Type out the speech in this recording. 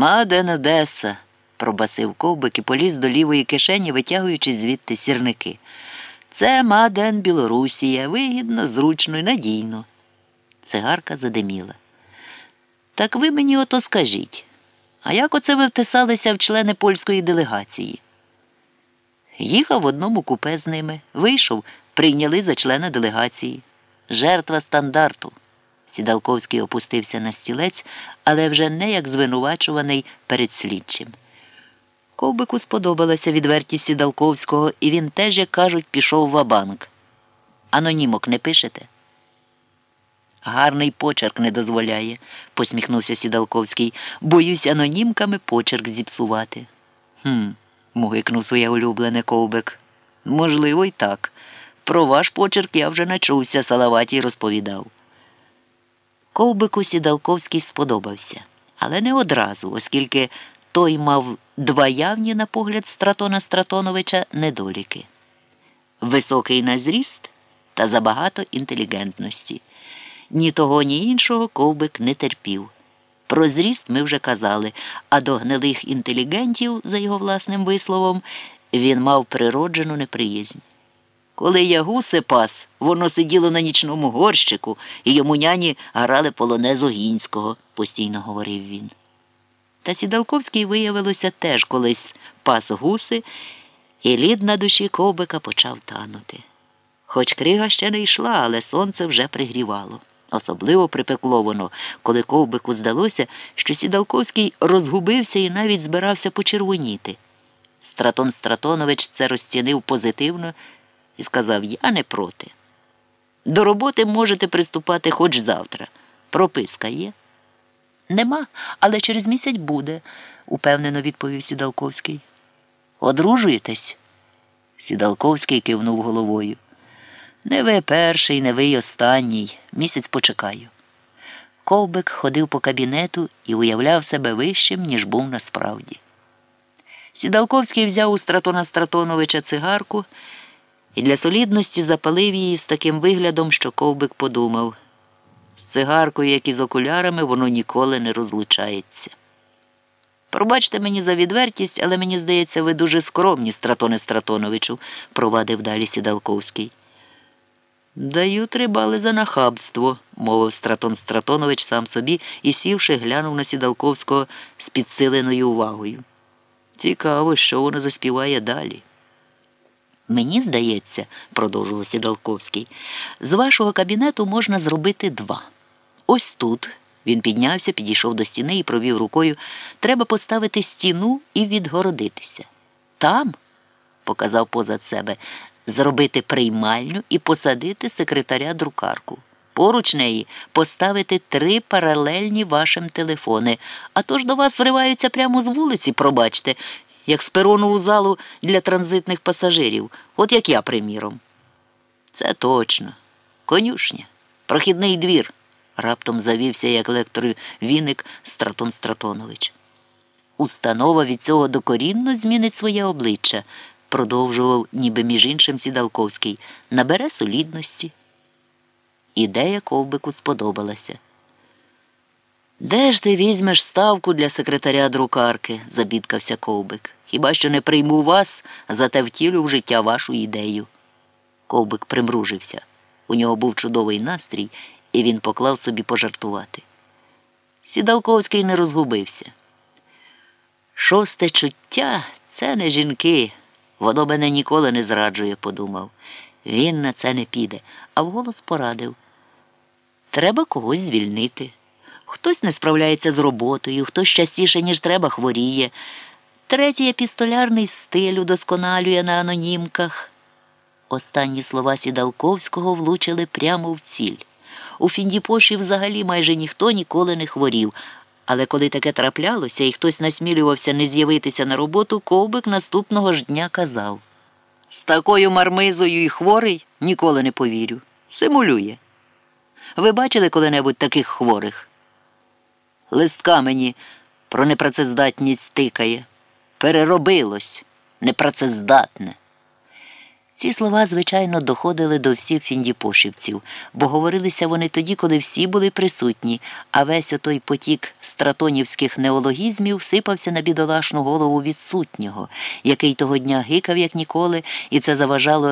Маден Одеса, пробасив ковбик і поліз до лівої кишені, витягуючи звідти сірники. Це Маден Білорусія, вигідно, зручно і надійно. Цигарка задиміла. Так ви мені ото скажіть, а як оце ви втисалися в члени польської делегації? Їхав в одному купе з ними, вийшов, прийняли за члена делегації. Жертва стандарту. Сідалковський опустився на стілець, але вже не як звинувачуваний перед слідчим. Ковбику сподобалася відвертість Сідалковського, і він теж, як кажуть, пішов в банк Анонімок не пишете? Гарний почерк не дозволяє, посміхнувся Сідалковський. Боюсь анонімками почерк зіпсувати. «Хм», – мугикнув своє улюблене ковбик. Можливо, й так. Про ваш почерк я вже начувся, Салаватій розповідав. Ковбику Сідалковський сподобався, але не одразу, оскільки той мав два явні, на погляд Стратона Стратоновича, недоліки. Високий на зріст та забагато інтелігентності. Ні того, ні іншого ковбик не терпів. Про зріст ми вже казали, а до гнилих інтелігентів, за його власним висловом, він мав природжену неприязнь. Коли я гуси пас, воно сиділо на нічному горщику, і йому няні грали полонезу гінського, постійно говорив він. Та Сідалковський, виявилося, теж колись пас гуси, і лід на душі ковбика почав танути. Хоч крига ще не йшла, але сонце вже пригрівало. Особливо припекло воно, коли ковбику здалося, що Сідалковський розгубився і навіть збирався почервоніти. Стратон Стратонович це розцінив позитивно і сказав Я не проти. До роботи можете приступати хоч завтра. Прописка є? Нема, але через місяць буде, упевнено відповів Сідалковський. Одружуєтесь? Сідалковський кивнув головою. Не ви перший, не ви останній. Місяць почекаю. Ковбик ходив по кабінету і уявляв себе вищим, ніж був насправді. Сідалковський взяв у Стратона Стратоновича цигарку і для солідності запалив її з таким виглядом, що ковбик подумав. З цигаркою, як і з окулярами, воно ніколи не розлучається. Пробачте мені за відвертість, але мені здається, ви дуже скромні, Стратоне Стратоновичу, провадив далі Сідалковський. Даю три бали за нахабство, мовив Стратон Стратонович сам собі і, сівши, глянув на Сідалковського з підсиленою увагою. Цікаво, що воно заспіває далі. Мені здається, продовжував Сідалковський, з вашого кабінету можна зробити два. Ось тут. Він піднявся, підійшов до стіни і провів рукою. Треба поставити стіну і відгородитися. Там, показав позад себе, зробити приймальню і посадити секретаря друкарку. Поруч неї поставити три паралельні вашим телефони, а то ж до вас вриваються прямо з вулиці, пробачте, як з перонову залу для транзитних пасажирів, от як я, приміром. Це точно. Конюшня, прохідний двір, раптом завівся як лектор віник Стратон Стратонович. Установа від цього докорінно змінить своє обличчя, продовжував, ніби між іншим Сідалковський, набере солідності. Ідея ковбику сподобалася. Де ж ти візьмеш ставку для секретаря друкарки? забідкався ковбик. Хіба що не прийму вас, зате втілю в життя вашу ідею. Ковбик примружився. У нього був чудовий настрій, і він поклав собі пожартувати. Сідалковський не розгубився. Шосте чуття це не жінки. Воно мене ніколи не зраджує, подумав. Він на це не піде, а вголос порадив. Треба когось звільнити. Хтось не справляється з роботою, хтось частіше, ніж треба, хворіє. Третій епістолярний стиль удосконалює на анонімках. Останні слова Сідалковського влучили прямо в ціль. У Фіндіпоші взагалі майже ніхто ніколи не хворів. Але коли таке траплялося і хтось насмілювався не з'явитися на роботу, ковбик наступного ж дня казав з такою мармизою і хворий ніколи не повірю. Симулює. Ви бачили коли-небудь таких хворих? Листка мені про непрацездатність тикає. Переробилось, непрацездатне. Ці слова, звичайно, доходили до всіх фіндіпошівців, бо говорилися вони тоді, коли всі були присутні, а весь отой потік стратонівських неологізмів сипався на бідолашну голову відсутнього, який того дня гикав, як ніколи, і це заважало